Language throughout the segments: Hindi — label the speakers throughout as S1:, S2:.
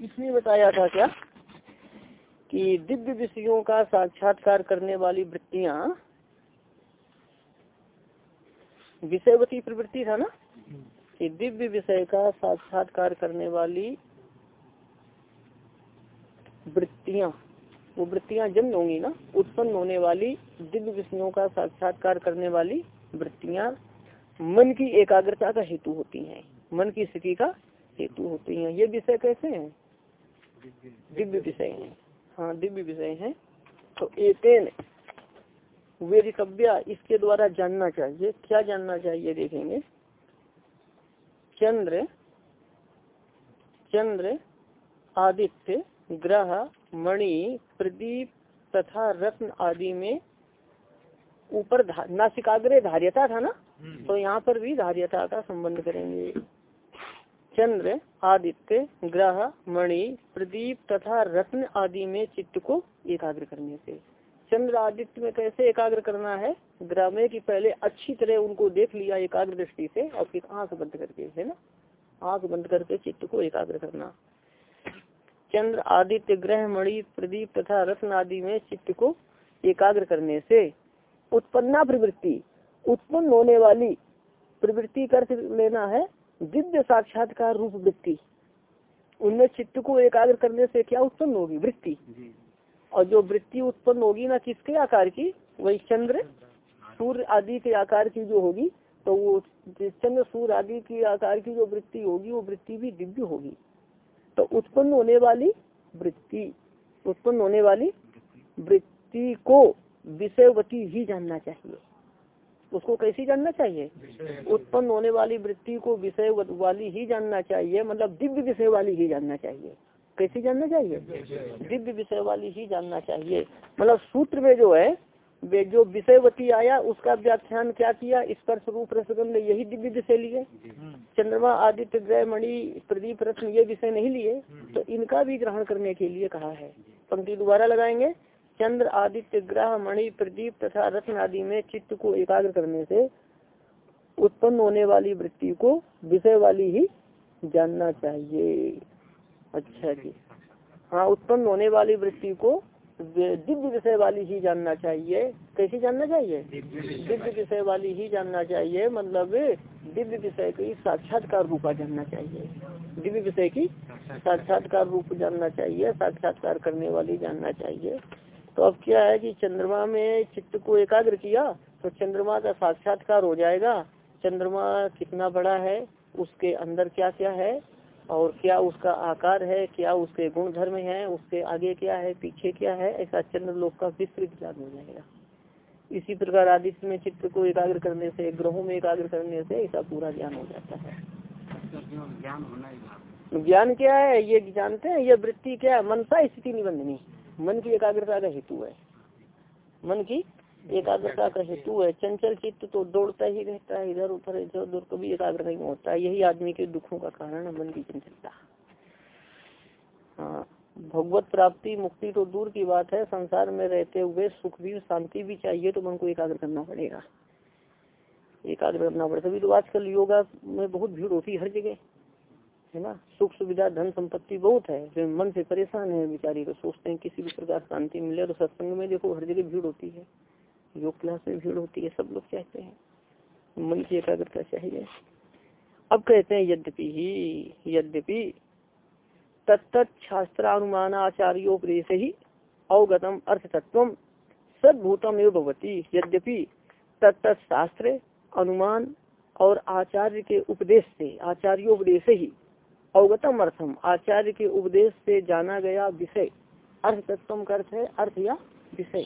S1: इसमें बताया था क्या कि दिव्य विषयों का साक्षात्कार करने वाली वृत्तियाँ, विषयवती प्रवृत्ति था ना? कि दिव्य विषय का साक्षात्कार करने वाली वृत्तियाँ, वो वृत्तियाँ जन्म होंगी ना? उत्पन्न होने वाली, दिव्य विषयों का साक्षात्कार करने वाली वृत्तियाँ मन की एकाग्रता का हेतु होती हैं। मन की स्थिति का हेतु होती हैं। ये विषय कैसे हैं? दिव्य विषय है। हाँ दिव्य विषय है। तो एतेन वेदिकव्या इसके द्वारा जानना चाहिए। क्या जानना चाहिए देखेंगे? चंद्र चंद्र आदित्य ग्रह मणि प्रदीप तथा रत्न आदि में ऊपर धा, नासिकाग्रे धार्यता था ना? तो यहाँ पर भी धार्यता का संबंध करेंगे। चंद्र, आदित्य, ग्रह, मणि, प्रदीप तथा रत्न आदि में चित्त को एकाग्र करने से। चंद्र, आदित्य में कैसे एकाग्र करना है? ग्रह में कि पहले अच्छी तरह उनको देख लिया एकाग्र दृष्टि से और फिर आँख बंद करके, है ना? आँख बंद करके चित्त को एकाग्र करना। चंद्र, आदित्य, ग्रह, मणि, प्रदीप तथा रत्न आदि में चित्त को एकाग्र करने से उत्पन्ना प्रवृत्ति, उत्पन्न होने वाली प्रवृत्ति कर लेना है। दिव्य साक्षात्कार रूप वृत्ति। उनमें चित्त को एकाग्र करने से क्या उत्पन्न होगी? वृत्ति। और जो वृत्ति उत्पन्न होगी ना किसके आकार की? वही चंद्र। सूर्य आदि के आकार की जो होगी तो वो चंद्र सूर्य आदि के आकार की जो वृत्ति होगी वो वृत्ति भी दिव्य होगी। तो उत्पन्न होने वाली वृत्ति उत्पन्न होने वाली वृत्ति को विषयवती ही जानना चाहिए। उसको कैसी जानना चाहिए? उत्पन्न होने वाली वृत्ति को विषय वाली ही जानना चाहिए मतलब दिव्य विषय वाली ही जानना चाहिए। कैसी जानना चाहिए? दिव्य विषय वाली ही जानना चाहिए। मतलब सूत्र में जो है, वे जो विषयवती आया, उसका व्याख्यान क्या किया? स्पर्श रूप रसगन ने यही दिव्य विषय लिए। चंद्रमा, आदित्य, ग्रह, मणि, प्रदीप, रत्न, ये विषय नहीं लिए। तो इनका भी ग्रहण करने के लिए कहा है। पंक्ति दोबारा लगाएँगे। चंद्र आदित्य ग्रह, मणि, प्रदीप तथा रत्न आदि में चित्त को एकाग्र करने से उत्पन्न होने वाली वृत्ति को विषय वाली ही जानना चाहिए। अच्छा जी। हाँ उत्पन्न होने वाली वृत्ति को दिव्य विषय वाली ही जानना चाहिए। कैसी जानना चाहिए? दिव्य विषय वाली ही जानना चाहिए मतलब दिव्य विषय की साक्षात्कार रूपा जानना चाहिए। दिव्य विषय की साक्षात्कार रूप जानना चाहिए, साक्षात्कार करने वाली जानना चाहिए। तो अब क्या है कि चंद्रमा में चित्त को एकाग्र किया तो चंद्रमा का साक्षात्कार हो जाएगा। चंद्रमा कितना बड़ा है उसके अंदर क्या क्या है और क्या उसका आकार है क्या उसके गुण धर्म है उसके आगे क्या है पीछे क्या है ऐसा चंद्र लोक का विस्तृत ज्ञान हो जाएगा। इसी प्रकार आदित्य में चित्र को एकाग्र करने से ग्रहों में एकाग्र करने से ऐसा पूरा ज्ञान हो जाता है। ज्ञान क्या है ये जानते हैं ये वृत्ति क्या है? मनसा स्थिति निबंधनी। मन की एकाग्रता का हेतु है। मन की एकाग्रता का हेतु है। चंचल चित्त तो दौड़ता ही रहता है। इधर उधर इधर उधर कभी एकाग्र नहीं होता यही आदमी के दुखों का कारण है मन की चंचलता। हाँ भगवत प्राप्ति मुक्ति तो दूर की बात है। संसार में रहते हुए सुख भी, शांति भी चाहिए तो मन को एकाग्र करना पड़ेगा। एकाग्र करना पड़ेगा। तभी तो आजकल योगा में बहुत भीड़ होती है हर जगह। है ना? सुख सुविधा, धन संपत्ति बहुत है। जो मन से परेशान है, बेचारी को सोचते हैं किसी भी प्रकार शांति मिले तो सत्संग में देखो हर जगह भीड़ होती है। योग क्लास में भीड़ होती है, सब लोग चाहते हैं। मन की एकाग्रता चाहिए। अब कहते हैं, यद्यपि ही, यद्यपि तत्त आचार्योपदेश ही अवगतम अर्थ तत्व सदभूतम एवं भवती। यद्यपि तत्त शास्त्र अनुमान और आचार्य के उपदेश से, आचार्योपदेश ही अवगतम अर्थम आचार्य के उपदेश से जाना गया विषय। अर्थ तत्व अर्थ है, अर्थ या विषय।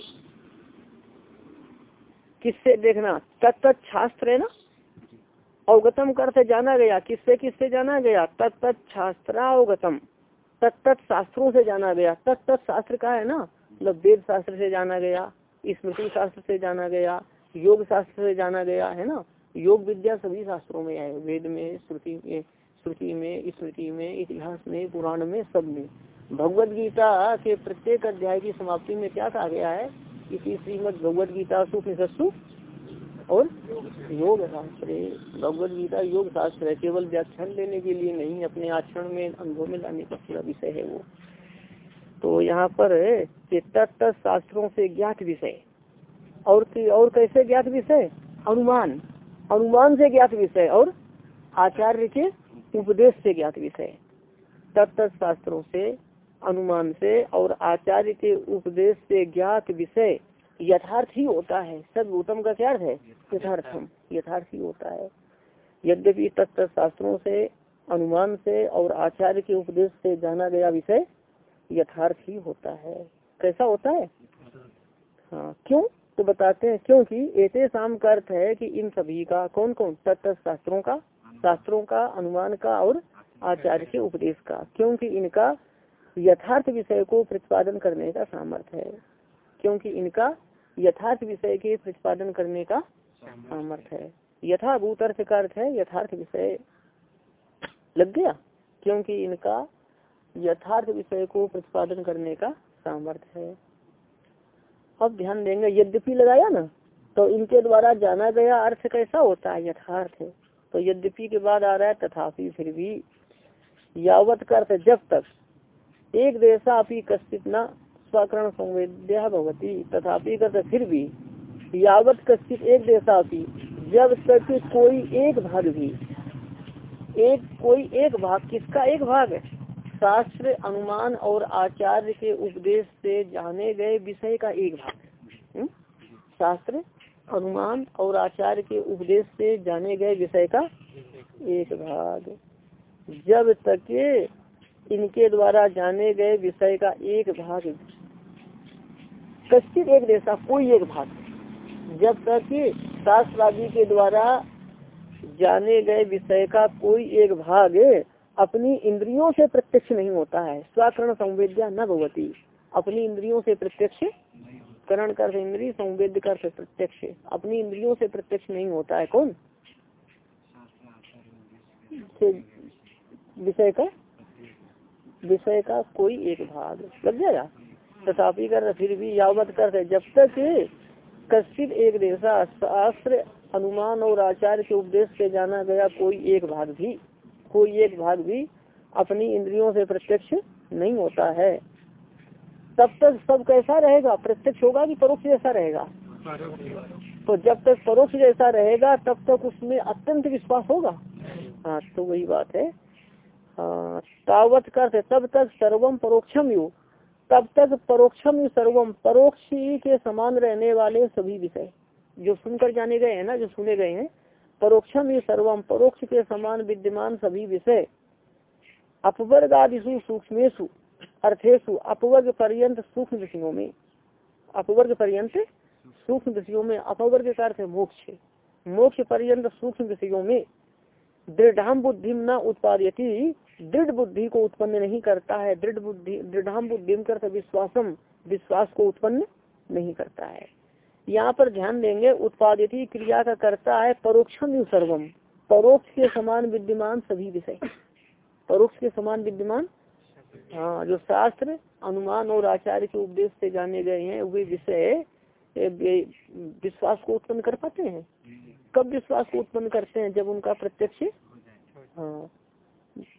S1: किससे देखना? तत्त शास्त्र है ना? अवगतम का अर्थ जाना गया। किससे किससे जाना गया? तत्त शास्त्रावगतम तत्त शास्त्रों से जाना गया। तत्त शास्त्र का है ना? मतलब वेद शास्त्र से जाना गया, स्मृति शास्त्र से जाना गया, योग शास्त्र से जाना गया, है ना? योग विद्या सभी शास्त्रों में है। वेद में, स्मृति में श्रुति में स्मृति में, इतिहास में, पुराण में, सब में। भगवत गीता के प्रत्येक अध्याय की समाप्ति में क्या कहा गया है? इसी श्रीमद भगवत गीता सुनिषु और योग शास्त्र। भगवद गीता योग शास्त्र है, केवल व्याख्यान देने के लिए नहीं, अपने आचरण में अनुभव में लाने का पूरा विषय है वो। तो यहाँ पर तत्त शास्त्रों से ज्ञात विषय। और और कैसे ज्ञात विषय? अनुमान। अनुमान से ज्ञात विषय और आचार्य के उपदेश से ज्ञात विषय। तत्त शास्त्रों से, अनुमान से और आचार्य के उपदेश से ज्ञात विषय यथार्थ ही होता है। सब उत्तम का क्या है? यथार्थम। यथार्थ ही होता है। यद्यपि तत्व शास्त्रों से, अनुमान से और आचार्य के उपदेश से जाना गया विषय यथार्थ ही होता है। कैसा होता है? हाँ क्यों? तो बताते हैं, क्योंकि ऐसे शाम का अर्थ है कि इन सभी का कौन कौन तत्व शास्त्रों का शास्त्रों का, अनुमान का और आचार्य के उपदेश का, क्योंकि इनका यथार्थ विषय को प्रतिपादन करने का सामर्थ्य है। क्योंकि इनका यथार्थ विषय के प्रतिपादन करने का सामर्थ्य है। यथाभूत अर्थ का अर्थ है, यथार्थ विषय लग गया, क्योंकि इनका यथार्थ विषय को प्रतिपादन करने का सामर्थ्य है। अब ध्यान देंगे, यद्यपि लगाया ना तो इनके द्वारा जाना गया अर्थ कैसा होता है यथार्थ? तो यद्यपि के बाद आ रहा है, तथापि फिर भी यावत अर्थ जब तक एक देशा अपनी कश्चित न स्वाकरण संवेद्या भवती, तथापि कर फिर भी यावत कश्चित एक देशा भी जब तक कोई एक भाग भी, एक, कोई एक भाग, किसका एक भाग है? शास्त्र, अनुमान और आचार्य के उपदेश से जाने गए विषय का एक भाग हम्म? शास्त्र? अनुमान और आचार्य के उपदेश से जाने गए विषय का एक भाग। जब तक इनके द्वारा जाने गए विषय का एक भाग, कश्चित एक देशा कोई एक भाग जब तक शास्त्रादि के द्वारा जाने गए विषय का कोई एक भाग अपनी इंद्रियों से प्रत्यक्ष नहीं होता है। स्वाकरण संवेद्या न भगवती अपनी इंद्रियों से प्रत्यक्ष करण कर इंद्रिय संवेद कर प्रत्यक्ष अपनी इंद्रियों से प्रत्यक्ष नहीं होता है कौन? विषय का? विषय का कोई एक भाग। लग जाएगा? तथापि कर फिर भी यावत कर जब तक कश्चित एक देशा शास्त्र अनुमान और आचार्य के उपदेश से जाना गया, कोई एक भाग भी, कोई एक भाग भी अपनी इंद्रियों से प्रत्यक्ष नहीं होता है। तब तक सब कैसा रहेगा? प्रत्यक्ष होगा कि परोक्ष जैसा रहेगा? तो जब तक परोक्ष जैसा रहेगा तब तक उसमें अत्यंत विश्वास होगा। हाँ तो वही बात है। हाँ, तावत कर तब तक सर्वम परोक्षम यु। तब तक परोक्षम यु सर्वम परोक्ष के समान रहने वाले सभी विषय। जो सुनकर जाने गए हैं ना जो सुने गए हैं परोक्षम यु सर्वम परोक्ष के समान विद्यमान सभी विषय। अपवर्ग आदिशु सूक्ष्मेशु अर्थेशु अपवर्ग पर्यंत सूक्ष्म विषयों में अपवर्ग पर्यंत सूक्ष्म विषयों में, अपवर्ग का अर्थ है मोक्ष। मोक्ष पर्यंत सूक्ष्म विषयों में, दृढ़ बुद्धि न उत्पादयती, दृढ़ बुद्धि को उत्पन्न नहीं करता है। दृढ़ बुद्धि दृढ़ बुद्धि कर विश्वासम विश्वास को उत्पन्न नहीं करता है। यहाँ पर ध्यान देंगे उत्पादित क्रिया का करता है परोक्षम सर्वम परोक्ष के समान विद्यमान सभी विषय। परोक्ष के समान विद्यमान हाँ जो शास्त्र, अनुमान और आचार्य के उपदेश से जाने गए हैं, वे विषय विश्वास को उत्पन्न कर पाते हैं? कब विश्वास को उत्पन्न करते हैं जब उनका प्रत्यक्ष? हाँ।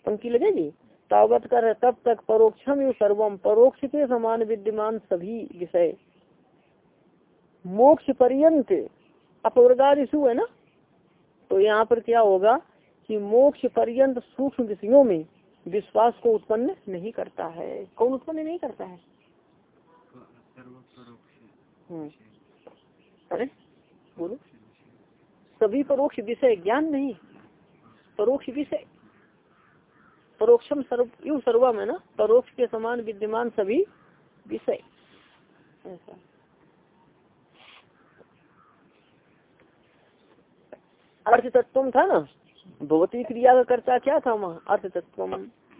S1: पंक्ति लगेगी? तावत कर तब तक परोक्षम सर्वम, परोक्ष के समान विद्यमान सभी विषय। मोक्ष पर्यंत अपवर्गाद है ना? तो यहाँ पर क्या होगा कि मोक्ष पर्यंत सूक्ष्म विषयों में विश्वास को उत्पन्न नहीं करता है। कौन उत्पन्न नहीं करता है? हम्म। अरे, बोलो। सभी परोक्ष विषय ज्ञान नहीं। परोक्ष विषय, परोक्षम सर्व, यू सर्वम है ना? परोक्ष के समान विद्यमान सभी विषय। ऐसा। अर्थ तत्व था ना? भगवती क्रिया का कर्ता क्या था वहाँ? अर्थ तत्व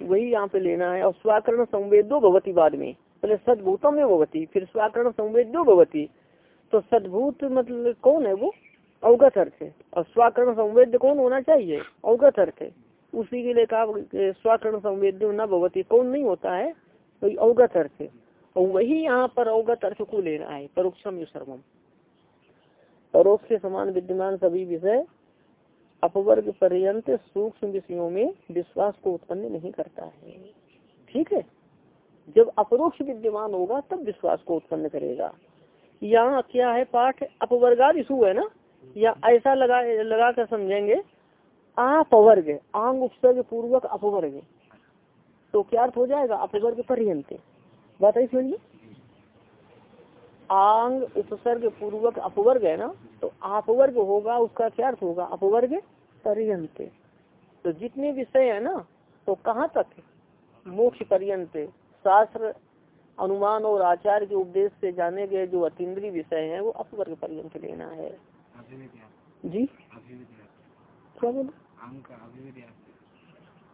S1: वही यहाँ पे लेना है। और स्वाकरण संवेदो भगवती बाद में। पहले सदभूतम में भगवती फिर स्वाकरण संवेदो भगवती तो सदभूत मतलब कौन है वो? अवगत अर्थ है। और स्वाकरण संवेद कौन होना चाहिए? अवगत अर्थ है। उसी के लिए कहा स्वाकरण संवेद न भगवती कौन नहीं होता है? तो अवगत अर्थ है। और वही यहाँ पर अवगत अर्थ को लेना है। परोक्षम सर्वम। परोक्ष समान विद्यमान सभी विषय अपवर्ग पर्यंत सूक्ष्म विषयों में विश्वास को उत्पन्न नहीं करता है। ठीक है? जब अपरोक्ष विद्यमान होगा, तब विश्वास को उत्पन्न करेगा। यहाँ क्या है पाठ? अपवर्गाद इशु है ना? या ऐसा लगा लगा कर समझेंगे, अपवर्ग आंग उपसर्ग पूर्वक अपवर्ग। तो क्या अर्थ हो जाएगा? अपवर्ग पर्यंत बात है सुनिए। आंग उपसर्ग पूर्वक अपवर्ग है ना? तो अपवर्ग होगा, उसका क्या अर्थ होगा? अपवर्ग। पर्यंत तो जितने विषय है ना तो कहाँ तक मोक्ष पर्यंत शास्त्र अनुमान और आचार के उपदेश से जाने गए जो अतिद्री विषय हैं वो अपवर्ग पर्यंत लेना है। जी? क्या बोले?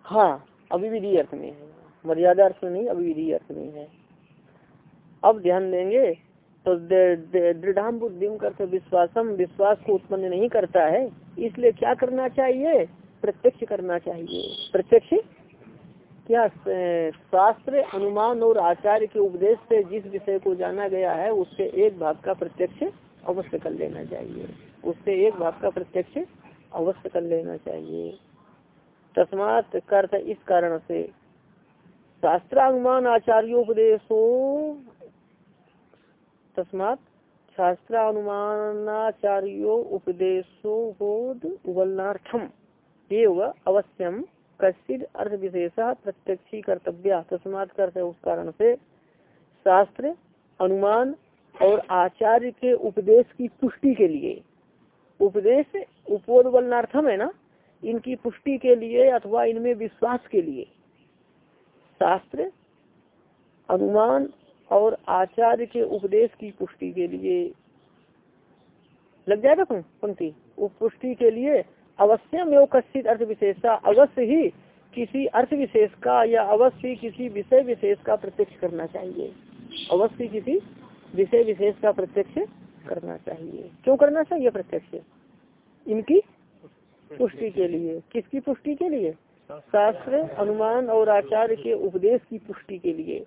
S1: हाँ अभिविधि अर्थ में है। मर्यादा अर्थ में नहीं अभिविधि अर्थ में है। अब ध्यान देंगे तो दृढ़ बुद्धि करते विश्वासम, विश्वास को उत्पन्न नहीं करता है। इसलिए क्या करना चाहिए? प्रत्यक्ष करना चाहिए। प्रत्यक्ष क्या शास्त्र, अनुमान और आचार्य के उपदेश से जिस विषय को जाना गया है, उससे एक भाग का प्रत्यक्ष अवश्य कर लेना चाहिए। उससे एक भाग का प्रत्यक्ष अवश्य कर लेना चाहिए। तस्मात कर्त इस कारण से। शास्त्रानुमान आचार्योपदेशो तस्मात शास्त्रानुमानाचार्यो उपदेशो बोध उबलनार्थम एवं अवश्यम कश्चित अर्थ विशेष प्रत्यक्षी कर्तव्य तस्मात करते उस कारण से शास्त्र, अनुमान और आचार्य के उपदेश की पुष्टि के लिए। उपदेश उपोदबलनार्थम है ना? इनकी पुष्टि के लिए अथवा इनमें विश्वास के लिए। शास्त्र, अनुमान और आचार्य के उपदेश की पुष्टि के लिए। लग जाएगा पंक्ति? पुष्टि के लिए अवश्य एवं कश्चित अर्थ विशेषता अवश्य ही किसी अर्थ विशेष का या अवश्य किसी विषय विशेष का प्रत्यक्ष करना चाहिए। अवश्य किसी विषय विशेष का प्रत्यक्ष करना चाहिए। क्यों करना चाहिए प्रत्यक्ष? इनकी पुष्टि के लिए। किसकी पुष्टि के लिए? शास्त्र अनुमान और आचार्य के उपदेश की पुष्टि के लिए।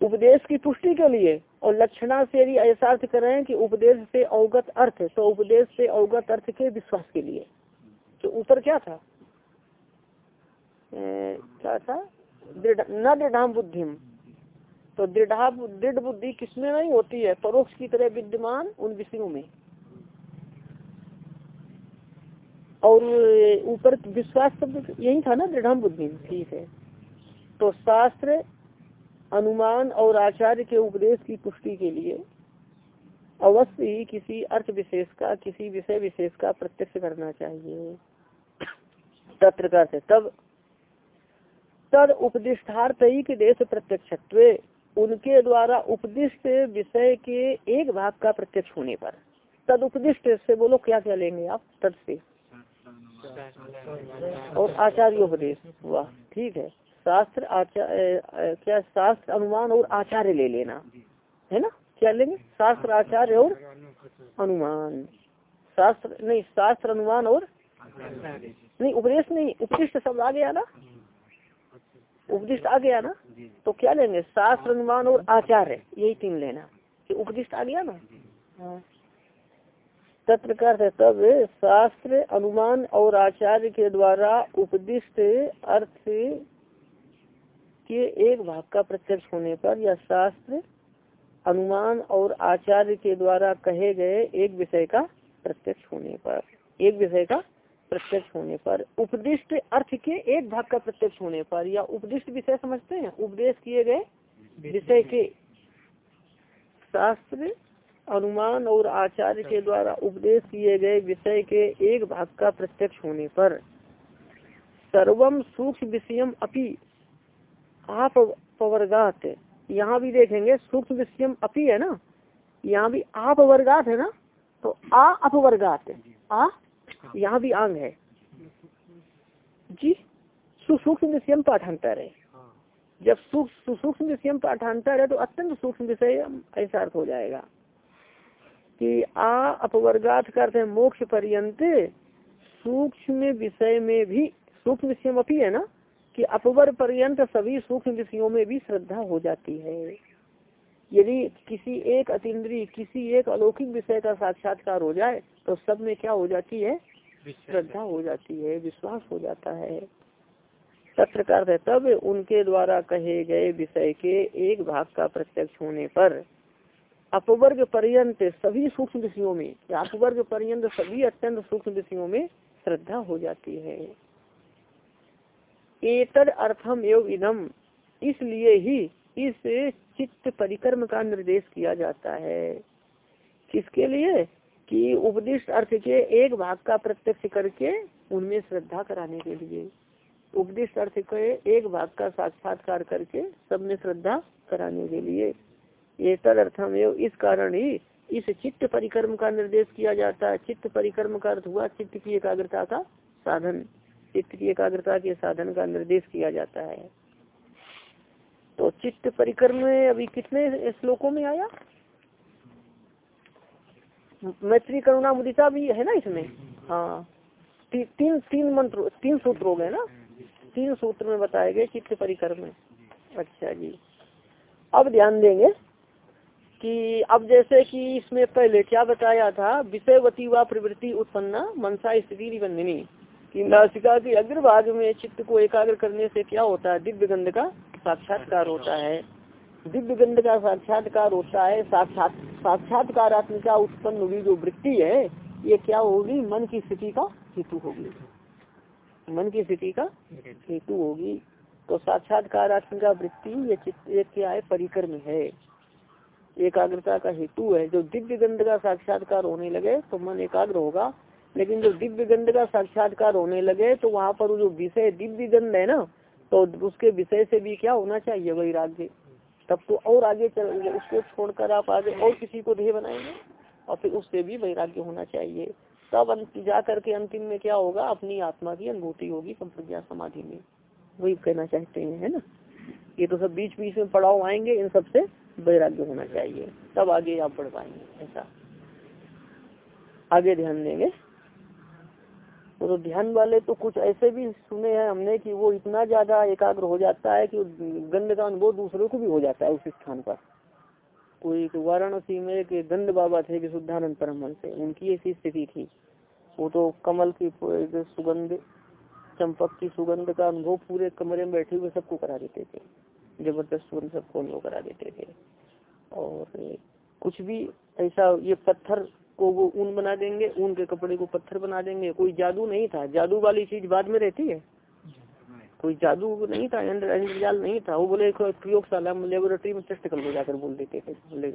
S1: उपदेश की पुष्टि के लिए और लक्षणा से यदि ऐसा अर्थ करें कि उपदेश से अवगत अर्थ तो उपदेश से अवगत अर्थ के विश्वास के लिए। तो ऊपर क्या था? क्या था? न दृढ़ बुद्धि तो दृढ़ दृढ़ बुद्धि किसमें नहीं होती है? परोक्ष की तरह विद्यमान उन विषयों में। और ऊपर विश्वास शब्द यही था ना दृढ़ बुद्धि ठीक है। तो शास्त्र अनुमान और आचार्य के उपदेश की पुष्टि के लिए अवश्य ही किसी अर्थ विशेष का, किसी विषय विशेष का प्रत्यक्ष करना चाहिए। तत्र से तब, तद उपदिष्टार्थयिक देश प्रत्यक्ष उनके द्वारा उपदिष्ट विषय के एक भाग का प्रत्यक्ष होने पर। तद उपदिष्ट से बोलो, क्या क्या लेंगे आप? तद से। और आचार्योपदेश हुआ ठीक है। शास्त्र आचार्य क्या शास्त्र अनुमान और आचार्य ले लेना। है ना? क्या लेंगे? शास्त्र आचार्य और अनुमान। शास्त्र नहीं शास्त्र अनुमान और नहीं उपदेश नहीं उपदिष्ट शब्द आ गया ना? उपदिष्ट आ गया ना? तो क्या लेंगे? शास्त्र अनुमान और आचार्य यही तीन लेना। उपदिष्ट आ गया ना? हाँ। तत्र कर तब शास्त्र अनुमान और आचार्य के द्वारा उपदिष्ट अर्थ के एक भाग का प्रत्यक्ष होने पर या शास्त्र, अनुमान और आचार्य के द्वारा कहे गए एक विषय का प्रत्यक्ष होने पर, एक विषय का प्रत्यक्ष होने पर, उपदिष्ट अर्थ के एक भाग का प्रत्यक्ष होने पर या उपदिष्ट विषय समझते हैं? उपदेश किए गए विषय के। शास्त्र, अनुमान और आचार्य के द्वारा उपदेश किए गए विषय के एक भाग का प्रत्यक्ष होने पर सर्वम सूक्ष्म विषयम अपि आप यहाँ भी देखेंगे सूक्ष्म विषयम अपि है ना? यहाँ भी आप वर्गात है ना? तो आ अपवर्गात आ यहाँ भी आंग है। जी? सुसूक्ष्म विषयम पाठांतर है। जब सूक्ष्म विषयम पाठांतर है तो अत्यंत सूक्ष्म विषय ऐसा अर्थ हो जाएगा कि आ अपवर्गात करते हैं मोक्ष पर्यंत। सूक्ष्म विषय में भी सूक्ष्म विषय में है ना? कि अपवर पर्यंत सभी सूक्ष्म विषयों में भी श्रद्धा हो जाती है। यदि किसी एक अतिद्री किसी एक अलौकिक विषय का साक्षात्कार हो जाए तो सब में क्या हो जाती है? श्रद्धा हो जाती है विश्वास हो जाता है। सत्रकार है तब उनके द्वारा कहे गए विषय के एक भाग का प्रत्यक्ष होने पर अपवर्ग पर्यंत सभी सूक्ष्म विषयों में अपवर्ग पर्यंत सभी अत्यंत सूक्ष्म विषयों में श्रद्धा हो जाती है। एतद अर्थम एवं इदम इसलिए ही इस चित्त परिक्रम का निर्देश किया जाता है। किसके लिए? कि उपदिष्ट अर्थ के एक भाग का प्रत्यक्ष करके उनमें श्रद्धा कराने के लिए। उपदिष्ट अर्थ के एक भाग का साक्षात्कार करके सब में श्रद्धा कराने के लिए। ये तद अर्थम इस कारण ही इस चित्त परिक्रम का निर्देश किया जाता है। चित्त परिक्रम का अर्थ हुआ चित्त की एकाग्रता का साधन। चित्त की एकाग्रता के साधन का निर्देश किया जाता है। तो चित्त परिक्रम में अभी कितने श्लोकों में आया? मैत्री करुणा मुदिता भी है ना इसमें? हाँ। ती, तीन तीन मंत्र तीन सूत्र हो गए ना? तीन सूत्र में बताए गए चित्त परिक्रम अच्छा जी। अब ध्यान देंगे कि अब जैसे कि इसमें पहले क्या बताया था? विषयवती व प्रवृत्ति उत्पन्न मनसा स्थिति बंधनी कि नासिका के अग्रभाग में चित्त को एकाग्र करने से क्या होता है? दिव्य गंध का साक्षात्कार होता है। दिव्य गंध का साक्षात्कार होता है। साक्षात साक्षात्कारात्मिका उत्पन्न हुई जो वृत्ति है, ये क्या होगी? मन की स्थिति का हेतु होगी। मन की स्थिति का हेतु होगी। तो साक्षात्कारात्मिका वृत्ति, ये चित्त एक क्या है? परिक्रम है। एकाग्रता का हेतु है। जो दिव्य गंध का साक्षात्कार होने लगे तो मन एकाग्र होगा। लेकिन जो दिव्य गंध का साक्षात्कार होने लगे तो वहाँ पर जो विषय, दिव्य गंध है ना तो उसके विषय से भी क्या होना चाहिए वैराग्य? तब तो और आगे चल उसको छोड़कर आप आगे और किसी को ध्येय बनाएँगे, और फिर उससे भी वैराग्य होना चाहिए। तब जा करके अंतिम में क्या होगा, अपनी आत्मा की अनुभूति होगी संप्रज्ञा समाधि में। वही कहना चाहते हैं, है ना? ये तो सब बीच बीच में पड़ाव आएँगे, इन सबसे वैराग्य होना चाहिए। तब आगे आप बढ़ पाएँगे, ऐसा। आगे ध्यान देंगे। तो ध्यान वाले तो कुछ ऐसे भी सुने हैं हमने कि वो इतना ज़्यादा एकाग्र हो जाता है कि गंध का अनुभव दूसरों को भी हो जाता है उस स्थान पर। कोई वाराणसी में एक गंध बाबा थे कि शुद्धानंद परमन से उनकी ऐसी स्थिति थी। वो तो कमल की सुगंध, चंपक की सुगंध का अनुभव पूरे कमरे में बैठे हुए सबको करा देते थे। ज़बरदस्त सुगंध सबको अनुभव करा देते थे। और कुछ भी ऐसा ये पत्थर को वो ऊन बना देंगे, ऊन के कपड़े को पत्थर बना देंगे। कोई जादू नहीं था। जादू वाली चीज़ बाद में रहती है। कोई जादू नहीं था इंद्रजाल नहीं था। वो बोले प्रयोगशाला लेबोरेटरी में टेस्ट कर लो जाकर, बोल देते थे। बोले,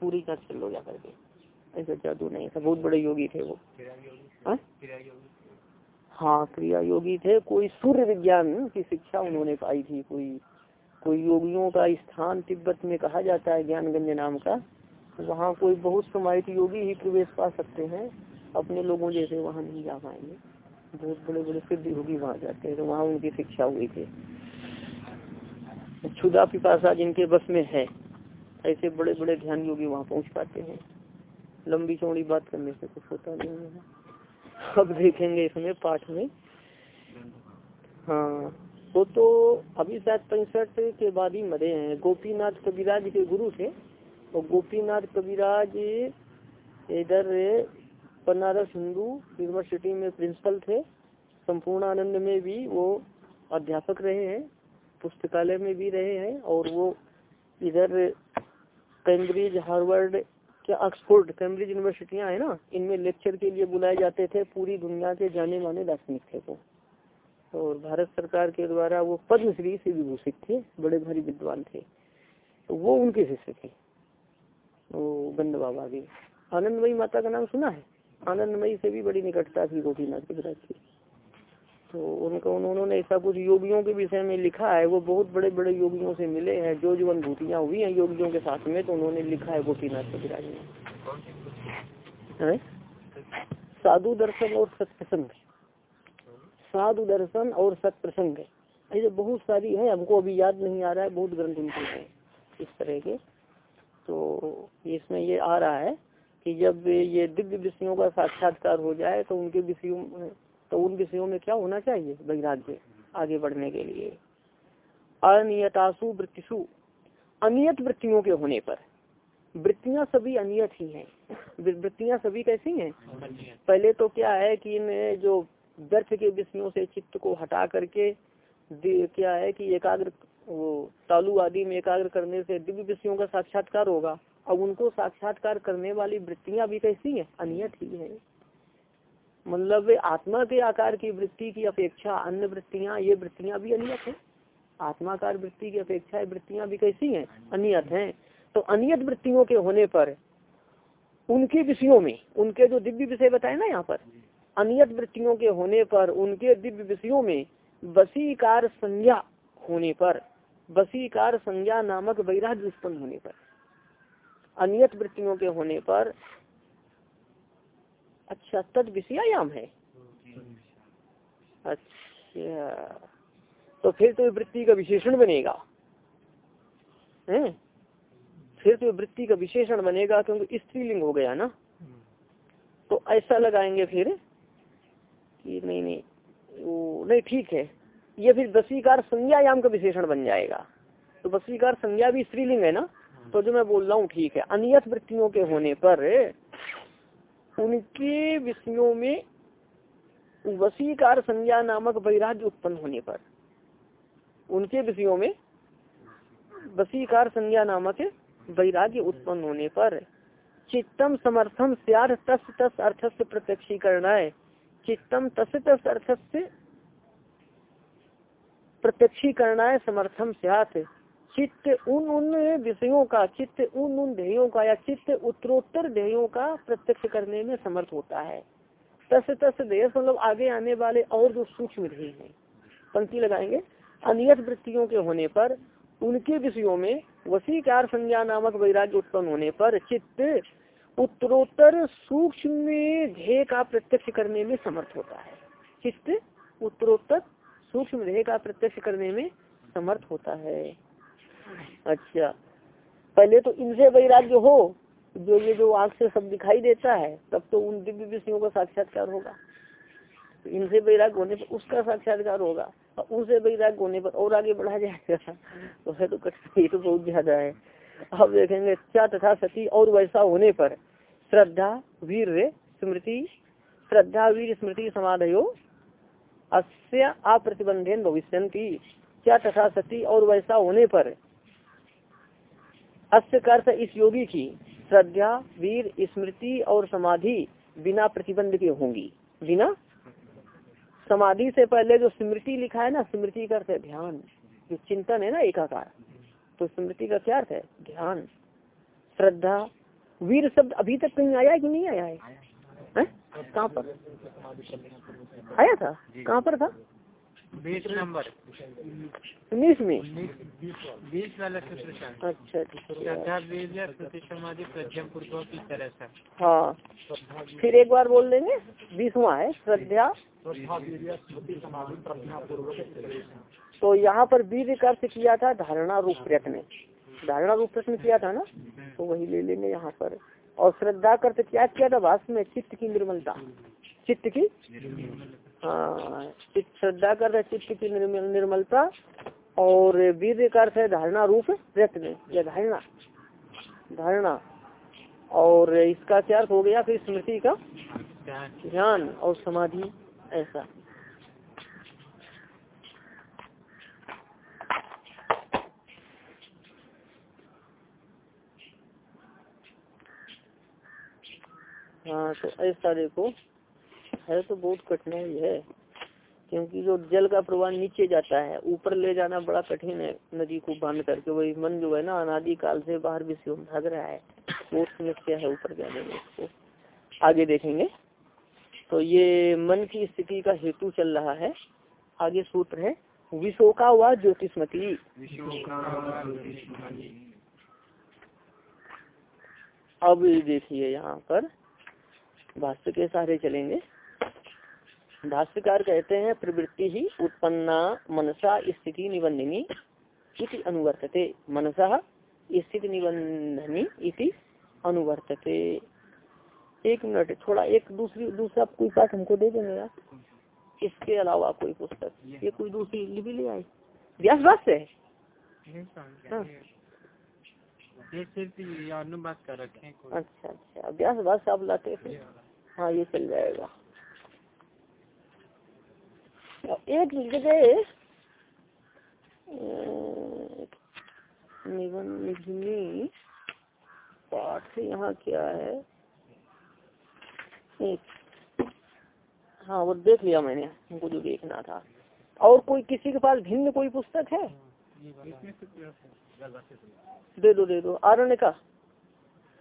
S1: पूरी जाँच कर लो जाकर के। ऐसा जादू नहीं था। बहुत बड़े योगी थे वो। हाँ? हाँ क्रिया योगी थे। कोई सूर्य विज्ञान की शिक्षा उन्होंने पाई थी। कोई कोई योगियों का स्थान तिब्बत में कहा जाता है, ज्ञानगंज नाम का। वहाँ कोई बहुत समाहित योगी ही प्रवेश पा सकते हैं। अपने लोगों जैसे वहाँ नहीं जा पाएँगे। बहुत बड़े बड़े सिद्ध योगी वहाँ जाते हैं तो वहाँ उनकी शिक्षा हुई थी। क्षुदा पिपासा जिनके बस में है, ऐसे बड़े बड़े ध्यान योगी वहाँ पहुँच पाते हैं। लंबी चौड़ी बात करने से कुछ होता नहीं है। अब देखेंगे इसमें पाठ में। हाँ वो तो अभी शायद पैंसठ के बाद ही मरे हैं। गोपीनाथ कविराज के गुरु थे। और गोपीनाथ कविराज इधर बनारस हिंदू यूनिवर्सिटी में प्रिंसिपल थे। संपूर्ण आनंद में भी वो अध्यापक रहे हैं, पुस्तकालय में भी रहे हैं और वो इधर कैम्ब्रिज, हार्वर्ड क्या, ऑक्सफोर्ड, कैम्ब्रिज यूनिवर्सिटियाँ है ना, इनमें लेक्चर के लिए बुलाए जाते थे, पूरी दुनिया के जाने माने दार्शनिक थे वो। और भारत सरकार के द्वारा वो पद्मश्री से विभूषित थे, बड़े भारी विद्वान थे। तो वो उनके शिष्य थे। वो गंद बाबा की। आनंदमयी माता का नाम सुना है? आनंदमयी से भी बड़ी निकटता थी गोपीनाथ के की। तो उनको, उन्होंने ऐसा कुछ योगियों के विषय में लिखा है, वो बहुत बड़े बड़े योगियों से मिले हैं जो जो अनुभूतियाँ हुई हैं योगियों के साथ में तो उन्होंने लिखा है गोपीनाथ के कविराज में। साधु दर्शन और सत्प्रसंग। साधु दर्शन और सत्प्रसंग। ऐसे बहुत सारी है, हमको अभी याद नहीं आ रहा है, बहुत ग्रंथ उनके हैं। इस तरह के तो इसमें ये आ रहा है कि जब ये दिव्य विषयों का साक्षात्कार हो जाए तो उनके विषयों तो उन विषयों में क्या होना चाहिए वैराग्य आगे बढ़ने के लिए? अनियतासु वृत्तिशु अनियत वृत्तियों के होने पर। वृत्तियाँ सभी अनियत ही हैं। वृत्तियाँ सभी कैसी हैं? पहले तो क्या है कि इन जो व्यर्थ के विषयों से चित्त को हटा करके क्या है कि एकाग्र वो तालु आदि में एकाग्र करने से दिव्य विषयों का साक्षात्कार होगा। अब उनको साक्षात्कार करने वाली वृत्तियाँ भी कैसी है? अनियत ही है। मतलब आत्मा के आकार की वृत्ति की अपेक्षा अन्य वृत्तियाँ ये वृत्तियाँ भी अनियत है। आत्माकार वृत्ति की अपेक्षा वृत्तियाँ भी कैसी हैं? अनियत हैं। तो अनियत वृत्तियों के होने पर उनके विषयों में उनके जो दिव्य विषय बताए ना यहाँ पर अनियत वृत्तियों के होने पर उनके दिव्य विषयों में वसीकार संज्ञा होने पर वसीकार संज्ञा नामक वैराग्य उत्पन्न होने पर, अनियत वृत्तियों के होने पर अच्छा तद विषयायाम है। अच्छा तो फिर तो वृत्ति का विशेषण बनेगा। है फिर तो वृत्ति का विशेषण बनेगा क्योंकि स्त्रीलिंग हो गया ना। तो ऐसा लगाएँगे फिर कि नहीं नहीं नहीं, ठीक है। ये फिर दसीकार संज्ञायाम का विशेषण बन जाएगा। तो बसीकार संज्ञा भी स्त्रीलिंग है ना? तो जो मैं बोल रहा हूँ, ठीक है। अनियत वृत्तियों के होने पर उनके विषयों में वसीकार संज्ञा नामक वैराग्य उत्पन्न होने पर, उनके विषयों में वसीकार संज्ञा नामक वैराग्य उत्पन्न होने पर चित्तम समर्थम सियार तस तस अर्थ प्रत्यक्षीकरण है चित्तम तस तस अर्थ से प्रत्यक्षीकरण है समर्थम सियात। चित्त उन उन विषयों का, चित्त उन उन ध्ययों का या चित्त उत्तरोत्तर ध्ययों का प्रत्यक्ष करने में समर्थ होता है। तस तस ध्यय मतलब आगे आने वाले और जो सूक्ष्म ध्यय हैं। पंक्ति लगाएँगे। अनियत वृत्तियों के होने पर, उनके विषयों में वसीकार संज्ञा नामक वैराग्य उत्पन्न होने पर चित्त उत्तरोत्तर सूक्ष्म ध्येय का प्रत्यक्ष करने में समर्थ होता है। चित्त उत्तरोत्तर सूक्ष्म ध्येय का प्रत्यक्ष करने में समर्थ होता है। अच्छा। पहले तो इनसे वैराग्य हो, जो ये जो आँख से सब दिखाई देता है, तब तो उन दिव्य विषयों का साक्षात्कार होगा। तो इनसे वैराग्य होने पर उसका साक्षात्कार होगा, और उनसे वैराग्य होने पर और आगे बढ़ा जाएगा। तो है तो कठिनाई तो बहुत ज़्यादा है। अब देखेंगे, क्या तथा सती और वैसा होने पर श्रद्धा, वीर, स्मृति, श्रद्धा, वीर, स्मृति, समाधयो, अस्य अप्रतिबंधन भविष्य क्या तथा सती और वैसा होने पर अस्य अर्थ इस योगी की श्रद्धा, वीर, स्मृति और समाधि बिना प्रतिबंध के होंगी। बिना समाधि से पहले जो स्मृति लिखा है ना, स्मृति का अर्थ है ध्यान। जो चिंतन है ना, एकाकार। तो स्मृति का क्या अर्थ है? ध्यान। श्रद्धा वीर शब्द अभी तक कहीं आया है कि नहीं आया है, है? कहाँ पर? आया था? कहाँ पर था? बीस नंबर। उन्नीस में? बीस वाला अच्छा से। हाँ। फिर एक बार बोल देंगे। बीसवा है श्रद्धा। तो यहाँ पर वीर का अर्थ किया था धारणा रूप प्रयत्न धारणा रूप प्रश्न किया था ना? तो वही ले लेंगे यहाँ पर। और श्रद्धा का अर्थ क्या किया था? भाष में चित्त की निर्मलता। चित्त की? हाँ श्रद्धा कर है चित्त की निर्मलता और वीर का अर्थ है धारणा रूप प्रयत्न, या धारणा। धारणा। और इसका क्या अर्थ हो गया? फिर स्मृति का ध्यान और समाधि, ऐसा। हाँ तो ऐसा देखो है तो बहुत कठिनाई है क्योंकि जो जल का प्रवाह नीचे जाता है ऊपर ले जाना बड़ा कठिन है नदी को बाँध करके। वही मन जो है ना अनादि काल से बाहर विषयों में भाग रहा है वो समस्या है ऊपर जाने में इसको? आगे देखेंगे। तो ये मन की स्थिति का हेतु चल रहा है। आगे सूत्र है विशोका हुआ ज्योतिषमती। अब देखिए यहाँ पर। भाष्य के सहारे चलेंगे। भाष्यकार कहते हैं प्रवृत्ति ही उत्पन्ना मनसा स्थिति निबंधनी इति अनुवर्तते। मनसा स्थिति निबंधनी इति अनुवर्तते। एक मिनट थोड़ा एक दूसरी दूसरा कोई पाठ हमको दे देंगे आप इसके अलावा कोई पुस्तक। ये कोई दूसरी लिपि ले आए। व्यास भाष्य है। हाँ।
S2: हैं
S1: अच्छा अच्छा। अभ्यास भाषा आप लाते थे हाँ ये चल जाएगा। एक जगह निबंध पाठ यहाँ क्या है? एक हाँ वो देख लिया मैंने, हमको जो देखना था। और कोई किसी के पास भिन्न कोई पुस्तक है? दे दो दे दो। आरण्य का।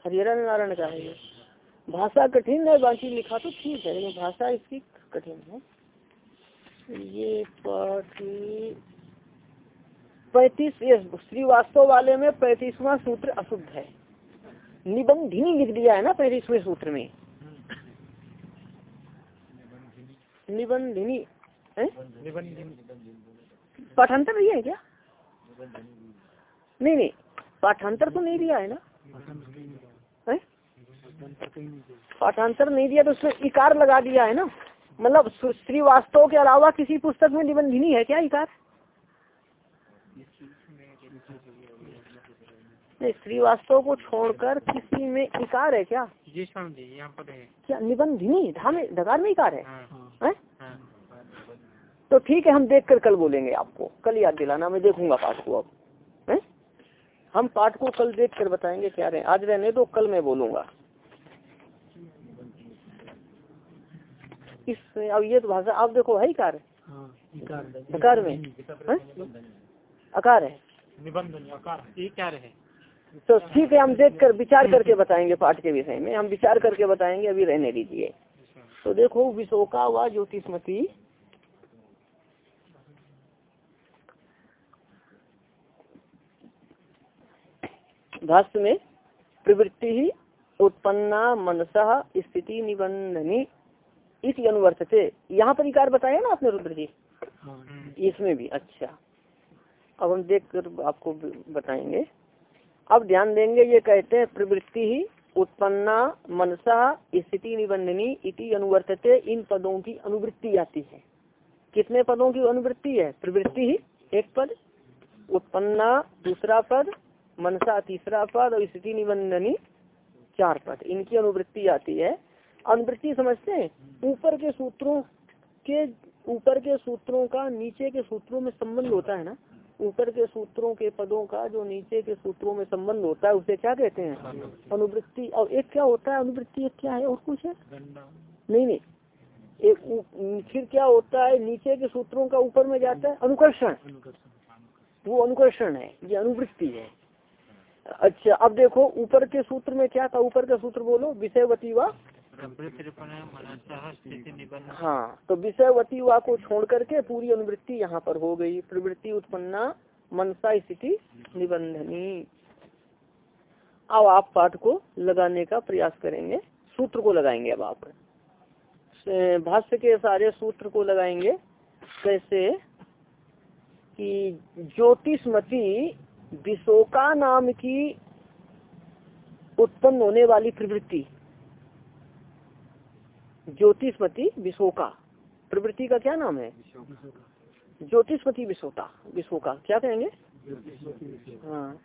S1: हरिहरा नारायण का है ये। भाषा कठिन है, बाकी लिखा तो ठीक है भाषा इसकी कठिन है। ये पाठ पैतीस श्रीवास्तव वाले में पैतीसवा सूत्र अशुद्ध है। निबंधिनी लिख दिया है ना पैतीसवें सूत्र में? निबंधिनी पाठांतर नहीं है क्या? नहीं नहीं, पाठांतर तो नहीं दिया है ना? पाठांतर नहीं दिया तो उसमें इकार लगा दिया है ना? मतलब श्रीवास्तव के अलावा किसी पुस्तक में निबंधिनी है क्या इकार? नहीं, श्रीवास्तव को छोड़कर किसी में इकार है क्या?
S2: जी जी पर है?
S1: क्या निबंधिनी धकार में इकार है? तो ठीक है, हम देख कर कल बोलेंगे आपको। कल याद दिलाना, मैं देखूँगा पाठ को अब। हम पाठ को कल देख कर बताएँगे क्या रहे आज रहने दो, कल मैं बोलूँगा। ये तो भाषा आप देखो है इकार? अकार में? हैं? अकार है?
S2: निबंधन आकार ये क्या रहे?
S1: तो ठीक है हम देख कर विचार करके बताएँगे पाठ के विषय में। हम विचार करके बताएँगे अभी रहने दीजिए। तो देखो विशोका व ज्योतिषमती। भाष्य में प्रवृत्ति ही उत्पन्ना मनसा स्थिति निबंधनी। इस अनुवर्तते यहाँ पर इकार बताया ना आपने रुद्र जी? इसमें भी अच्छा। अब हम देख कर आपको बताएँगे। अब ध्यान देंगे ये कहते हैं प्रवृत्ति ही उत्पन्ना मनसा स्थिति निबंधनी इति अनुवर्तते इन पदों की अनुवृत्ति आती है। कितने पदों की अनुवृत्ति है? प्रवृत्ति ही एक पद उत्पन्ना दूसरा पद मनसा तीसरा पद और स्थिति निबंधनी चार पद। इनकी अनुवृत्ति आती है। अनुवृत्ति समझते हैं। ऊपर के सूत्रों के, ऊपर के सूत्रों का, नीचे के सूत्रों में संबंध होता है ना? ऊपर के सूत्रों के पदों का जो नीचे के सूत्रों में संबंध होता है, उसे क्या कहते हैं? अनुवृत्ति। और एक क्या होता है? अनुवृत्ति एक क्या है? और कुछ है? नहीं नहीं। एक फिर क्या होता है? नीचे के सूत्रों का ऊपर में जाता है, अनुकर्षण। वो अनुकर्षण है, ये अनुवृत्ति है। अच्छा अब देखो, ऊपर के सूत्र में क्या था? ऊपर का सूत्र बोलो, विषयवती वा हाँ तो विषयवती वा को छोड़ करके पूरी अनुवृत्ति यहाँ पर हो गई। प्रवृत्ति उत्पन्ना, मनसा स्थिति निबंधनी। अब आप पाठ को लगाने का प्रयास करेंगे। सूत्र को लगाएँगे अब आप। भाष्य के सारे सूत्र को लगाएँगे। कैसे? कि ज्योतिषमती विशोका नाम की उत्पन्न होने वाली प्रवृत्ति। ज्योतिषमती विशोका। प्रवृत्ति का क्या नाम है? ज्योतिषमती विशोका। विशोका। क्या कहेंगे? हाँ।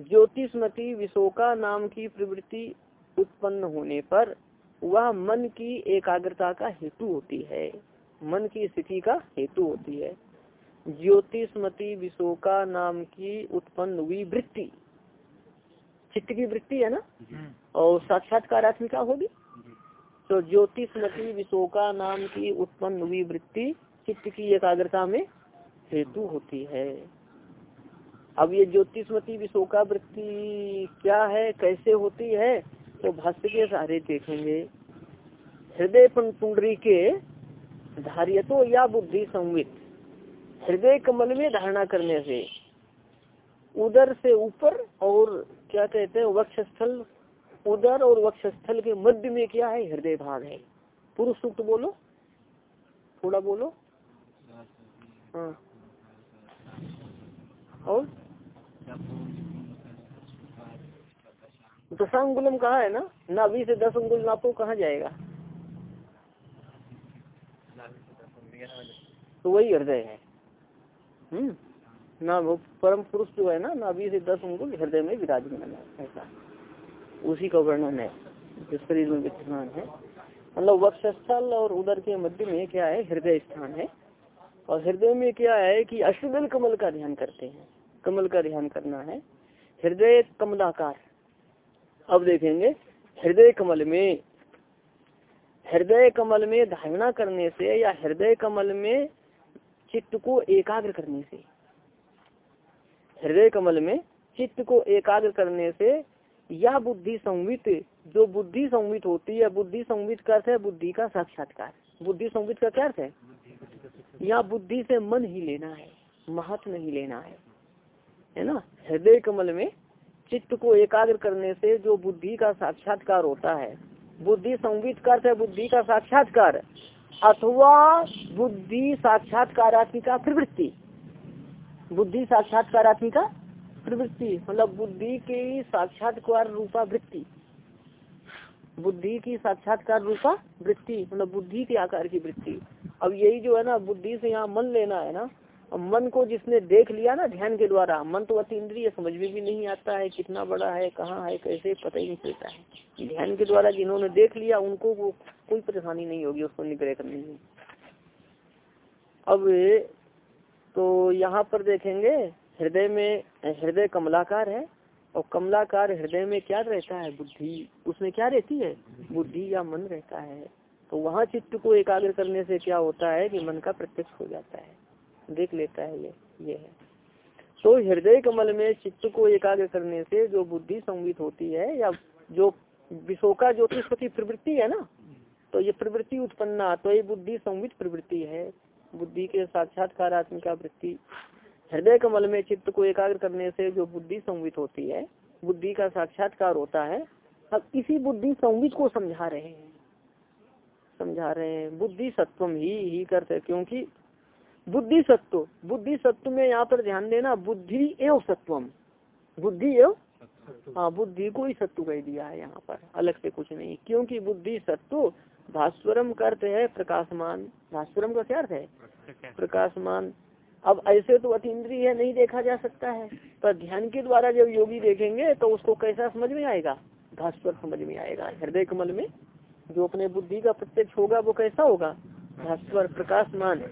S1: ज्योतिषमती विशोका नाम की प्रवृत्ति उत्पन्न होने पर वह मन की एकाग्रता का हेतु होती है। मन की स्थिति का हेतु होती है। ज्योतिषमती विशोका नाम की उत्पन्न हुई वृत्ति। चित्त की वृत्ति है ना? और साक्षात्कार आत्मिका होगी? तो ज्योतिषमती विशोका नाम की उत्पन्न हुई वृत्ति चित्त की एकाग्रता में हेतु होती है। अब ये ज्योतिषमती विशोका वृत्ति क्या है, कैसे होती है तो भाष्य के सहारे देखेंगे। हृदय पुंडरी के धार्यतो या बुद्धि संवित, हृदय कमल में धारणा करने से, उदर से ऊपर और क्या कहते हैं, वक्षस्थल उदर और वक्षस्थल के मध्य में क्या है? हृदय भाग है। पुरुष सूक्त बोलो। थोड़ा बोलो। हाँ। और? दशांगुलम कहाँ है ना? नाभि से दस अंगुल नापो, कहाँ जाएगा? तो वही हृदय है। हम्म। ना वो परम पुरुष जो है ना नाभि से दस अंगुल हृदय में विराजमान है, ऐसा। उसी का वर्णन है जो शरीर में विद्यमान है। मतलब वक्षस्थल और उदर के मध्य में क्या है, हृदय स्थान है। और हृदय में क्या है कि अष्टदल कमल का ध्यान करते हैं। कमल का ध्यान करना है। हृदय कमलाकार। अब देखेंगे, हृदय कमल में, हृदय कमल में धारणा करने से या हृदय कमल में चित्त को एकाग्र करने से, हृदय कमल में चित्त को एकाग्र करने से या बुद्धि संवित, जो बुद्धि संवित होती है, बुद्धि संवित का अर्थ है बुद्धि का साक्षात्कार। बुद्धि संवित का क्या अर्थ है? या बुद्धि से मन ही लेना है, महत्व नहीं लेना है। है ना? हृदय कमल में चित्त को एकाग्र करने से जो बुद्धि का साक्षात्कार होता है, बुद्धि संवित का अर्थ है बुद्धि का साक्षात्कार, अथवा बुद्धि साक्षात्कारात्मिका प्रवृत्ति। बुद्धि साक्षात्कारात्मिका प्रवृत्ति मतलब बुद्धि की साक्षात्कार रूपा वृत्ति। बुद्धि की साक्षात्कार रूपा वृत्ति मतलब बुद्धि के आकार की वृत्ति। अब यही जो है ना, बुद्धि से यहाँ मन लेना है ना मन को जिसने देख लिया ना ध्यान के द्वारा, मन तो अति इंद्रिय, समझ में भी नहीं आता है कितना बड़ा है, कहाँ है, कैसे, पता ही नहीं चलता है। ध्यान के द्वारा जिन्होंने देख लिया, उनको वो कोई परेशानी नहीं होगी, उसको निग्रह करने में। अब तो यहाँ पर देखेंगे हृदय में, हृदय कमलाकार है और कमलाकार हृदय में क्या रहता है? बुद्धि। उसमें क्या रहती है? बुद्धि या मन रहता है। तो वहाँ चित्त को एकाग्र करने से क्या होता है कि मन का प्रत्यक्ष हो जाता है। देख लेता है ये ये है। तो हृदय कमल में चित्त को एकाग्र करने से जो बुद्धि संवित होती है या जो विशोका ज्योतिषपति प्रवृत्ति है ना तो ये प्रवृत्ति उत्पन्ना तो ये बुद्धि संवित प्रवृत्ति है। बुद्धि के साक्षात्कारात्मिका वृत्ति। हृदय कमल में चित्त को एकाग्र करने से जो बुद्धि संवित होती है बुद्धि का साक्षात्कार होता है अब इसी बुद्धि संवित को समझा रहे हैं। समझा रहे हैं। बुद्धि सत्वम ही ही करते क्योंकि बुद्धि सत्व बुद्धि सत्व में यहाँ पर ध्यान देना बुद्धि एवं सत्वम। बुद्धि एवं हाँ बुद्धि को ही सत्व कह दिया है यहाँ पर। अलग से कुछ नहीं। क्योंकि बुद्धि सत्व भास्वरम का अर्थ है प्रकाशमान। भास्वरम का क्या अर्थ है? प्रकाशमान अब ऐसे तो अतीन्द्रिय नहीं देखा जा सकता है। पर ध्यान के द्वारा जब योगी देखेंगे तो उसको कैसा समझ में आएगा? भास्वर समझ में आएगा। हृदय कमल में जो अपने बुद्धि का प्रत्यक्ष होगा, वो कैसा होगा? भास्वर प्रकाशमान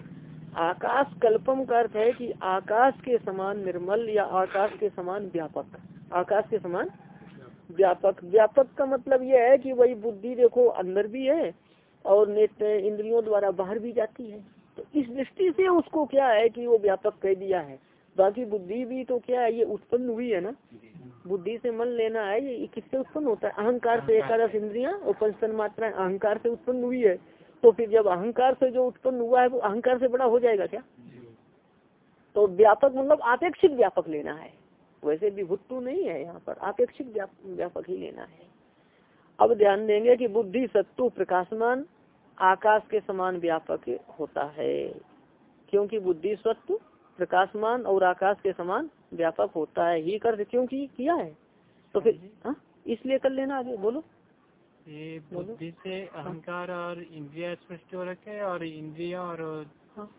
S1: आकाश कल्पम का अर्थ है कि आकाश के समान निर्मल या आकाश के समान व्यापक। आकाश के समान व्यापक। व्यापक का मतलब यह है कि वही बुद्धि देखो, अंदर भी है और नेत्र इंद्रियों द्वारा बाहर भी जाती है। तो इस दृष्टि से उसको क्या है कि वो व्यापक कह दिया है। बाकी बुद्धि भी तो क्या है ये उत्पन्न हुई है ना? बुद्धि से मन लेना है ये किससे उत्पन्न होता है। अहंकार से एकादश इंद्रिया और पंचतन मात्रा अहंकार से उत्पन्न हुई है। तो फिर जब अहंकार से जो उत्पन्न हुआ है वो अहंकार से बड़ा हो जाएगा क्या? तो व्यापक मतलब अपेक्षित व्यापक लेना है। वैसे विभुत्व नहीं है यहाँ पर अपेक्षित व्यापक ही लेना है। अब ध्यान देंगे कि बुद्धि सत्तु प्रकाशमान आकाश के समान व्यापक होता है क्योंकि बुद्धि सत्व प्रकाशमान और आकाश के समान व्यापक होता है। ही कर क्योंकि किया है? तो फिर हाँ इसलिए कर लेना आगे बोलो।
S2: ये बुद्धि से अहंकार और इंद्रिया स्पष्ट हो रखे और इंद्रिया और हाँ।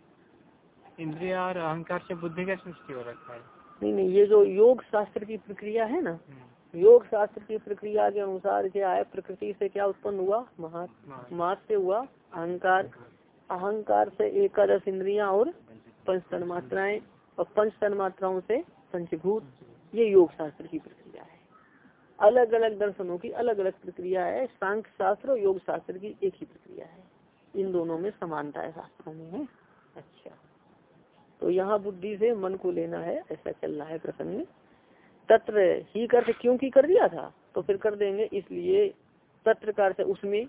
S2: इंद्रिया और अहंकार से बुद्धि का सृष्टि हो रखा है।
S1: नहीं नहीं ये जो योग शास्त्र की प्रक्रिया है ना हम्म। योग शास्त्र की प्रक्रिया के अनुसार क्या है प्रकृति से क्या उत्पन्न हुआ? महात मात से हुआ अहंकार। अहंकार से एकादश इंद्रिया और पंच तन मात्राएँ और पंच तन मात्राओं से पंचभूत। ये योग शास्त्र की प्रक्रिया है। अलग अलग दर्शनों की अलग अलग प्रक्रिया है। सांख्य शास्त्र और योग शास्त्र की एक ही प्रक्रिया है। इन दोनों में समानता है शास्त्रों में है। अच्छा। तो यहाँ बुद्धि से मन को लेना है ऐसा चल रहा है प्रसंग। तत्र ही कर क्यों की कर दिया था? तो फिर कर देंगे, इसलिए तत्र कर से उसमें।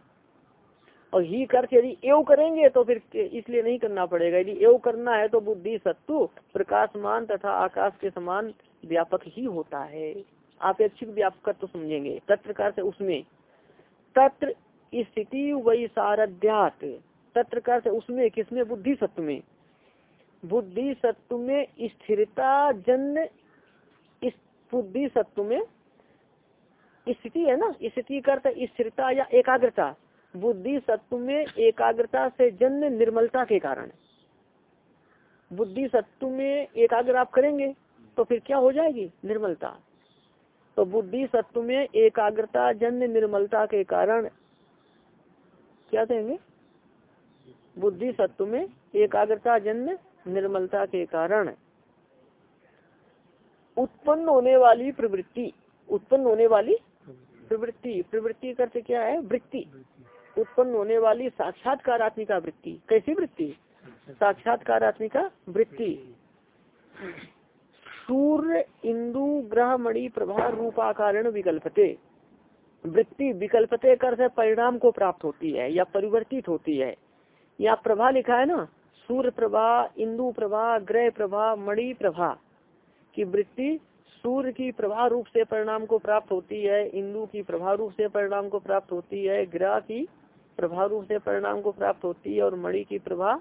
S1: और ही कर यदि एव करेंगे तो फिर इसलिए नहीं करना पड़ेगा। यदि एव करना है तो बुद्धि सत्तु, प्रकाशमान तथा आकाश के समान व्यापक ही होता है। आपेक्षिक व्यापक तो समझेंगे तत्प्रकार से उसमें। तत्र स्थिति वही सारध्यात। तत्प्रकार से उसमें, किसमें? बुद्धि सत्व में। बुद्धि सत्व में स्थिरता जन बुद्धि सत्व में स्थिति है ना? स्थिति करता स्थिरता या एकाग्रता। बुद्धि सत्व में एकाग्रता से जन्य निर्मलता के कारण। बुद्धि सत्व में एकाग्र आप करेंगे तो फिर क्या हो जाएगी? निर्मलता। तो बुद्धि सत्व में एकाग्रता जन्य निर्मलता के कारण क्या कहेंगे बुद्धि सत्व में एकाग्रता जन्य निर्मलता के कारण। उत्पन्न होने वाली प्रवृत्ति, उत्पन्न होने वाली प्रवृत्ति प्रवृत्ति करते क्या है? वृत्ति। उत्पन्न होने वाली साक्षात्कारात्मिका वृत्ति। कैसी वृत्ति? साक्षात्कारात्मिका वृत्ति। सूर्य इंदु ग्रह मणि प्रभा रूपाकारण विकल्पते। वृत्ति विकल्पते कर से परिणाम को प्राप्त होती है या परिवर्तित होती है। या प्रभा लिखा है ना? सूर्य प्रभा, इंदु प्रभा, ग्रह प्रभा, मणि प्रभा। की वृत्ति सूर्य की प्रभा रूप से परिणाम को प्राप्त होती है, इंदु की प्रभा रूप से परिणाम को प्राप्त होती है, ग्रह की प्रभा रूप से परिणाम को प्राप्त होती है और मणि की प्रभा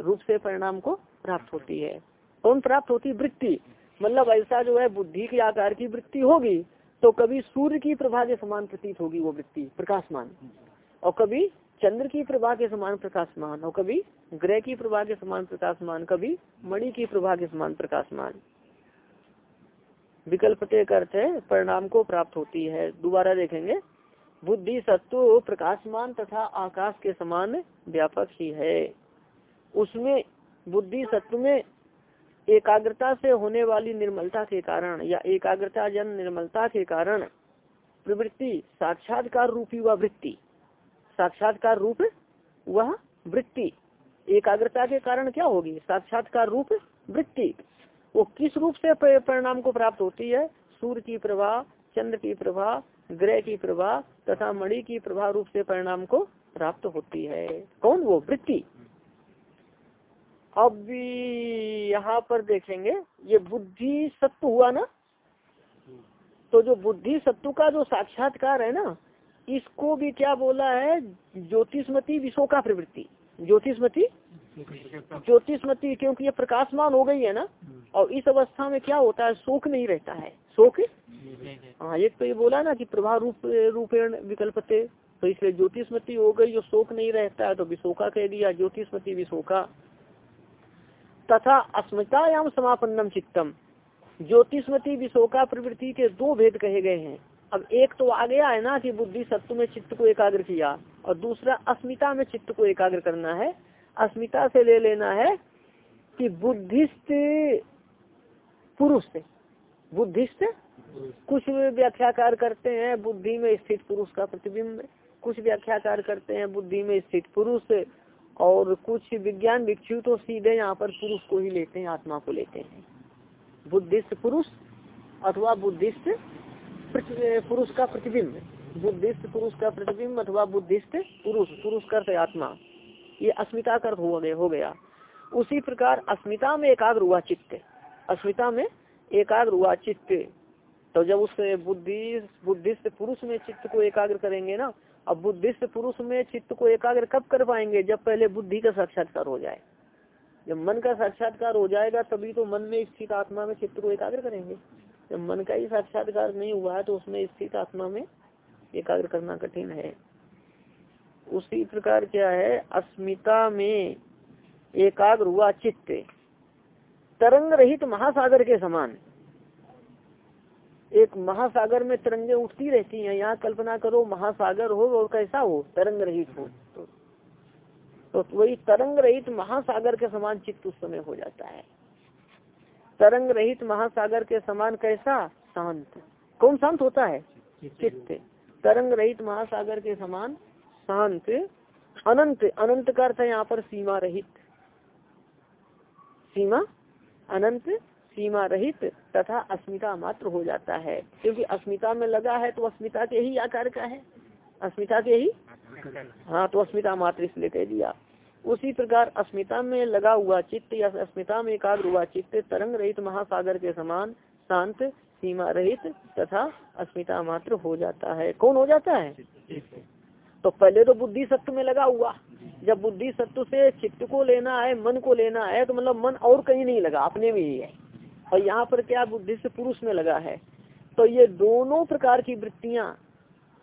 S1: रूप से परिणाम को प्राप्त होती है। कौन प्राप्त होती? वृत्ति। मतलब ऐसा जो है बुद्धि के आकार की वृत्ति होगी तो कभी सूर्य की प्रभा के समान प्रतीत होगी वो वृत्ति, प्रकाशमान। और कभी चंद्र की प्रभा के समान प्रकाशमान, और कभी ग्रह की प्रभा के समान प्रकाशमान, कभी मणि की प्रभा के समान प्रकाशमान। विकल्प अर्थ है, परिणाम को प्राप्त होती है। दोबारा देखेंगे। बुद्धि, सत्व, प्रकाशमान तथा आकाश के समान व्यापक ही है। उसमें बुद्धि, सत्व में एकाग्रता से होने वाली निर्मलता के कारण या एकाग्रता जन निर्मलता के कारण प्रवृत्ति, साक्षात्कार रूपी वह वृत्ति। साक्षात्कार रूप वह वृत्ति। एकाग्रता के कारण क्या होगी? साक्षात्कार रूप वृत्ति। वो किस रूप से परिणाम को प्राप्त होती है? सूर्य की प्रभा चंद्र की प्रभा ग्रह की प्रभा तथा मणि की प्रभा रूप से परिणाम को प्राप्त होती है। कौन वो? वृत्ति। अब यहाँ पर देखेंगे, ये बुद्धि सत्व हुआ ना? तो जो बुद्धि सत्व का जो साक्षात्कार है ना, इसको भी क्या बोला है? ज्योतिषमती विशोका प्रवृत्ति। ज्योतिषमती ज्योतिषमती, क्योंकि ये प्रकाशमान हो गई है ना, और इस अवस्था में क्या होता है? शोक नहीं रहता है। शोक? हाँ एक तो ये बोला ना कि प्रभा रूप, रूपेण विकल्पते। तो इसलिए ज्योतिषमती हो गई, जो शोक नहीं रहता है तो विशोका कह दिया, ज्योतिषमती विशोका। तथा अस्मितायाम समापन्नम चित्तम। ज्योतिषमती विशोका प्रवृत्ति के दो भेद कहे गए हैं। अब एक तो आ गया है ना कि बुद्धि सत्व में चित्त को एकाग्र किया, और दूसरा अस्मिता में चित्त को एकाग्र करना है। अस्मिता से ले लेना है कि बुद्धिस्ट पुरुष बुद्धिस्ट कुछ व्याख्याकार करते हैं, बुद्धि में स्थित पुरुष का प्रतिबिंब कुछ व्याख्याकार करते हैं, बुद्धि में स्थित पुरुष और कुछ विज्ञान भिक्षु तो सीधे यहाँ पर पुरुष को ही लेते हैं, आत्मा को लेते हैं। बुद्धिस्ट पुरुष अथवा बुद्धिस्ट पुरुष का प्रतिबिंब बुद्धिस्ट पुरुष का प्रतिबिंब अथवा बुद्धिस्ट पुरुष पुरुष कर आत्मा। ये अस्मिता कर हो गया हो गया। उसी प्रकार अस्मिता में एकाग्र हुआ चित्त। अस्मिता में एकाग्र हुआ चित्त। तो जब उस बुद्धि बुद्धिस्ट पुरुष में चित्त को एकाग्र करेंगे ना, अब बुद्धिस्ट पुरुष में चित्त को एकाग्र कब कर पाएँगे? जब पहले बुद्धि का साक्षात्कार हो जाए। जब मन का साक्षात्कार हो जाएगा, तभी तो मन में स्थित आत्मा में चित्त को एकाग्र करेंगे। जब मन का ही साक्षात्कार नहीं हुआ है तो उसमें स्थित आत्मा में एकाग्र करना कठिन है। उसी प्रकार क्या है? अस्मिता में एकाग्र हुआ चित्त। तरंग रहित महासागर के समान। एक महासागर में तरंगे उठती रहती हैं। यहाँ कल्पना करो महासागर हो और कैसा हो? तरंग रहित हो। तो, तो वही तरंग रहित महासागर के समान चित्त उस समय हो जाता है। तरंग रहित महासागर के समान कैसा? शांत। कौन शांत होता है? चित्त। तरंग रहित महासागर के समान शांत, अनंत अनंत का अर्थ है यहाँ पर सीमा रहित। सीमा, अनंत, सीमा रहित तथा अस्मिता मात्र हो जाता है। क्योंकि अस्मिता में लगा है तो अस्मिता के ही आकार का है। अस्मिता के ही? हाँ तो अस्मिता मात्र इसलिए कह दिया। उसी प्रकार अस्मिता में लगा हुआ चित्त या अस्मिता में एकाग्र हुआ चित्त तरंग रहित महासागर के समान शांत, सीमा रहित तथा अस्मिता मात्र हो जाता है। कौन हो जाता है? तो पहले तो बुद्धि सत्व में लगा हुआ। जब बुद्धि सत्व से चित्त को लेना है मन को लेना है तो मतलब मन और कहीं नहीं लगा अपने में ही है। और यहाँ पर क्या बुद्धि से पुरुष में लगा है? तो ये दोनों प्रकार की वृत्तियाँ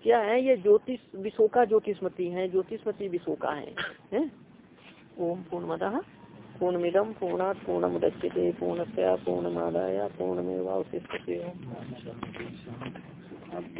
S1: क्या है? ये ज्योतिष विशोका ज्योतिषमती है। ज्योतिषमती विशोका है, है? ओम पूर्ण पूर्णमिदम पूर्णात पूर्णमुदच्यते पूर्णस्या पूर्णमादाय पूर्णमेवावशिष्यते